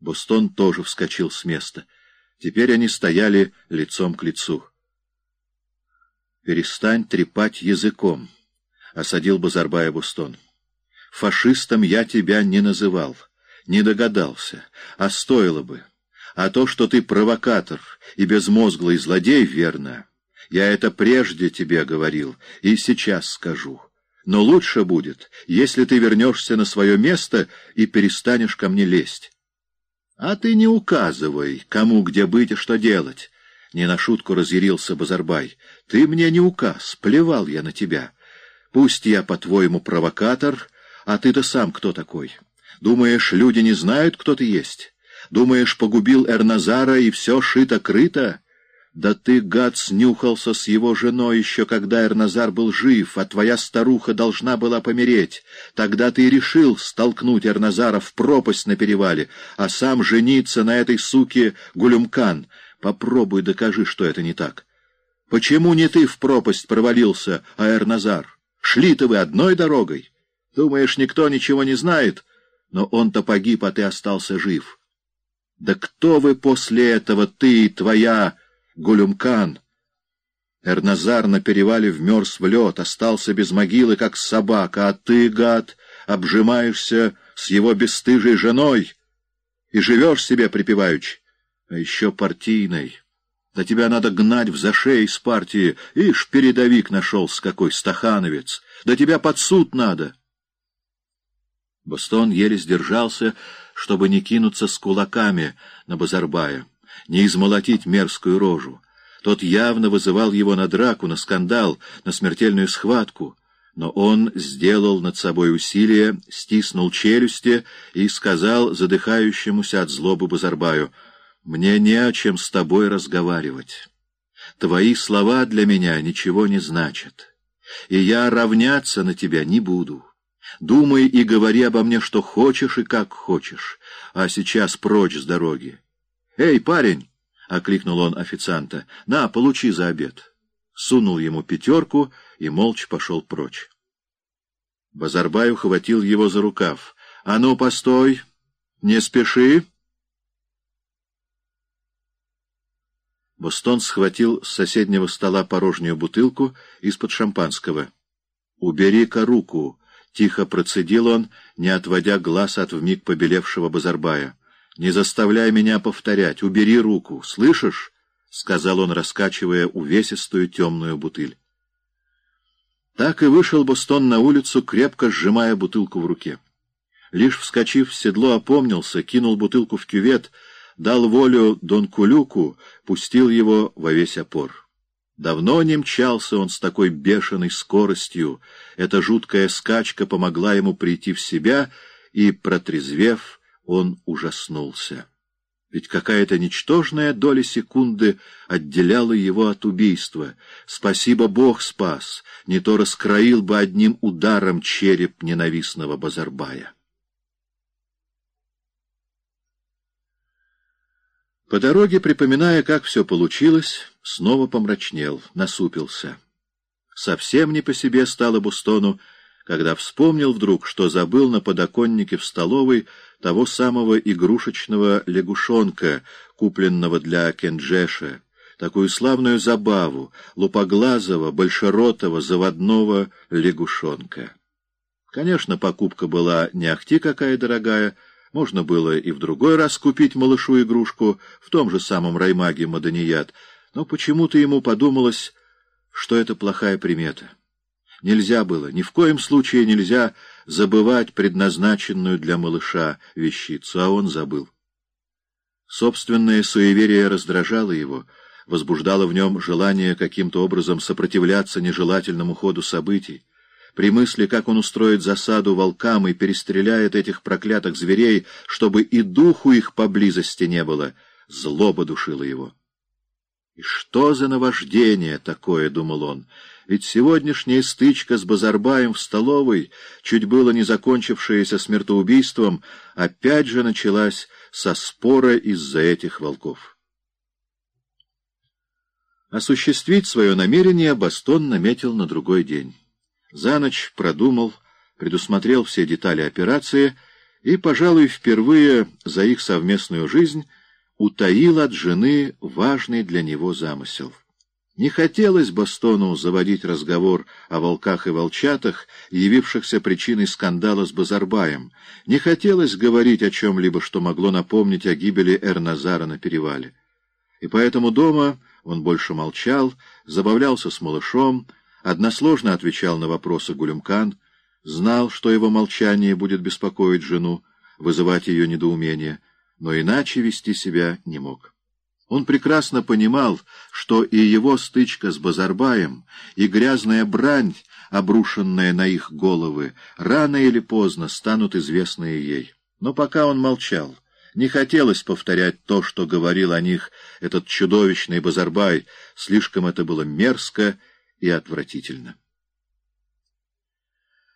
Бостон тоже вскочил с места. Теперь они стояли лицом к лицу. «Перестань трепать языком», — осадил Базарбая Бустон. «Фашистом я тебя не называл, не догадался, а стоило бы. А то, что ты провокатор и безмозглый злодей, верно. Я это прежде тебе говорил и сейчас скажу. Но лучше будет, если ты вернешься на свое место и перестанешь ко мне лезть. А ты не указывай, кому где быть и что делать». Не на шутку разъярился Базарбай. «Ты мне не указ, плевал я на тебя. Пусть я, по-твоему, провокатор, а ты-то сам кто такой? Думаешь, люди не знают, кто ты есть? Думаешь, погубил Эрназара и все шито-крыто?» Да ты, гад, снюхался с его женой еще когда Эрназар был жив, а твоя старуха должна была помереть. Тогда ты и решил столкнуть Эрназара в пропасть на перевале, а сам жениться на этой суке Гулюмкан — Попробуй докажи, что это не так. Почему не ты в пропасть провалился, а Эрназар? Шли-то вы одной дорогой. Думаешь, никто ничего не знает? Но он-то погиб, а ты остался жив. Да кто вы после этого, ты и твоя Гулюмкан? Эрназар на перевале вмерз в лед, остался без могилы, как собака, а ты, гад, обжимаешься с его бесстыжей женой и живешь себе припеваючи а еще партийной. Да тебя надо гнать в зашей из партии. Ишь, передовик нашелся какой, стахановец. Да тебя под суд надо. Бостон еле сдержался, чтобы не кинуться с кулаками на Базарбая, не измолотить мерзкую рожу. Тот явно вызывал его на драку, на скандал, на смертельную схватку. Но он сделал над собой усилие, стиснул челюсти и сказал задыхающемуся от злобы Базарбаю — мне не о чем с тобой разговаривать. Твои слова для меня ничего не значат, и я равняться на тебя не буду. Думай и говори обо мне, что хочешь и как хочешь, а сейчас прочь с дороги. «Эй, парень!» — окликнул он официанта. «На, получи за обед». Сунул ему пятерку и молча пошел прочь. Базарбай ухватил его за рукав. «А ну, постой! Не спеши!» Бостон схватил с соседнего стола порожнюю бутылку из-под шампанского. «Убери-ка руку!» — тихо процедил он, не отводя глаз от вмиг побелевшего Базарбая. «Не заставляй меня повторять! Убери руку! Слышишь?» — сказал он, раскачивая увесистую темную бутыль. Так и вышел Бостон на улицу, крепко сжимая бутылку в руке. Лишь вскочив в седло, опомнился, кинул бутылку в кювет — дал волю Дон Кулюку, пустил его во весь опор. Давно не мчался он с такой бешеной скоростью, эта жуткая скачка помогла ему прийти в себя, и, протрезвев, он ужаснулся. Ведь какая-то ничтожная доля секунды отделяла его от убийства. Спасибо, Бог спас, не то раскроил бы одним ударом череп ненавистного Базарбая. По дороге, припоминая, как все получилось, снова помрачнел, насупился. Совсем не по себе стало Бустону, когда вспомнил вдруг, что забыл на подоконнике в столовой того самого игрушечного лягушонка, купленного для Кенджеша, такую славную забаву, лупоглазого, большеротого, заводного лягушонка. Конечно, покупка была не ахти какая дорогая, можно было и в другой раз купить малышу игрушку в том же самом раймаге Маданият, но почему-то ему подумалось, что это плохая примета. Нельзя было, ни в коем случае нельзя забывать предназначенную для малыша вещицу, а он забыл. Собственное суеверие раздражало его, возбуждало в нем желание каким-то образом сопротивляться нежелательному ходу событий. При мысли, как он устроит засаду волкам и перестреляет этих проклятых зверей, чтобы и духу их поблизости не было, злоба душила его. «И что за наваждение такое?» — думал он. «Ведь сегодняшняя стычка с Базарбаем в столовой, чуть было не закончившаяся смертоубийством, опять же началась со спора из-за этих волков». Осуществить свое намерение Бастон наметил на другой день. За ночь продумал, предусмотрел все детали операции и, пожалуй, впервые за их совместную жизнь утаил от жены важный для него замысел. Не хотелось Бастону заводить разговор о волках и волчатах, явившихся причиной скандала с Базарбаем. Не хотелось говорить о чем-либо, что могло напомнить о гибели Эрназара на перевале. И поэтому дома он больше молчал, забавлялся с малышом, односложно отвечал на вопросы Гулюмкан, знал, что его молчание будет беспокоить жену, вызывать ее недоумение, но иначе вести себя не мог. Он прекрасно понимал, что и его стычка с Базарбаем, и грязная брань, обрушенная на их головы, рано или поздно станут известны ей. Но пока он молчал, не хотелось повторять то, что говорил о них этот чудовищный Базарбай, слишком это было мерзко и отвратительно.